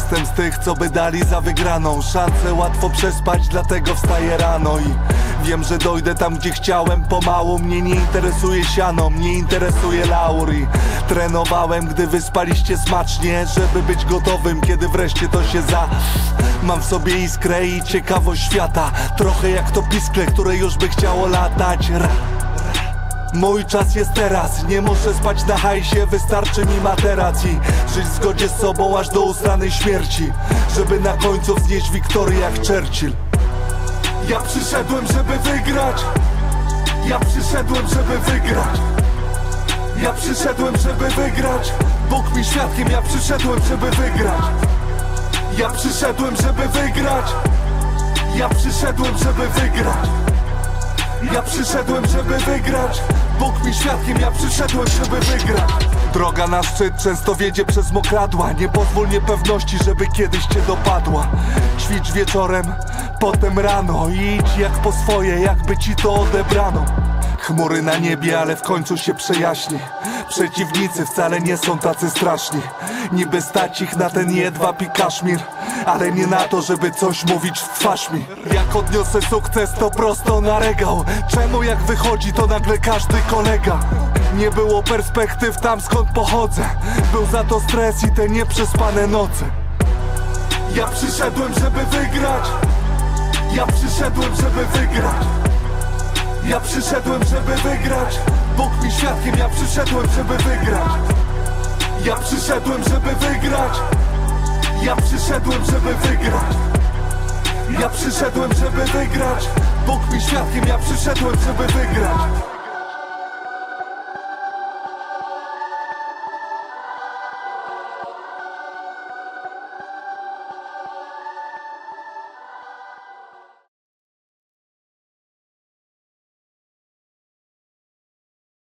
jestem z tych, co by dali za wygraną. Szansę łatwo przespać, dlatego wstaję rano I wiem, że dojdę tam, gdzie chciałem. Pomału Mnie nie interesuje siano, mnie interesuje laur I trenowałem, gdy wyspaliście smacznie Żeby być gotowym, kiedy wreszcie to się za Mam w sobie iskrę i ciekawość świata. Trochę jak to piskle, które już by chciało latać. Ra. Mój czas jest teraz, nie muszę spać na hajsie, wystarczy mi materac i żyć w zgodzie z sobą aż do ustanej śmierci, żeby na końcu wznieść wiktorię jak Churchill. Ja przyszedłem, żeby wygrać. Ja przyszedłem, żeby wygrać. Ja przyszedłem, żeby wygrać. Bóg mi świadkiem, ja przyszedłem, żeby wygrać. Ja przyszedłem, żeby wygrać. Ja przyszedłem, żeby wygrać. Ja przyszedłem, żeby wygrać Bóg mi świadkiem, ja przyszedłem, żeby wygrać. Droga na szczyt często wiedzie przez mokradła. Nie pozwól niepewności, żeby kiedyś cię dopadła. Ćwicz wieczorem, potem rano. I idź jak po swoje, jakby ci to odebrano Chmury na niebie, ale w końcu się przejaśni. Przeciwnicy wcale nie są tacy straszni. Niby stać ich na ten jedwab i kaszmir Ale nie na to, żeby coś mówić w twarz mi. Jak odniosę sukces, to prosto na regał. Czemu jak wychodzi, to nagle każdy kolega? Nie było perspektyw tam skąd pochodzę. Był za to stres i te nieprzespane noce. Ja przyszedłem, żeby wygrać. Ja przyszedłem, żeby wygrać ja przyszedłem, żeby wygrać. Bóg mi świadkiem, ja przyszedłem, żeby wygrać. Ja przyszedłem, żeby wygrać. Ja przyszedłem, żeby wygrać. Ja przyszedłem, żeby wygrać. Bóg mi świadkiem, ja przyszedłem, żeby wygrać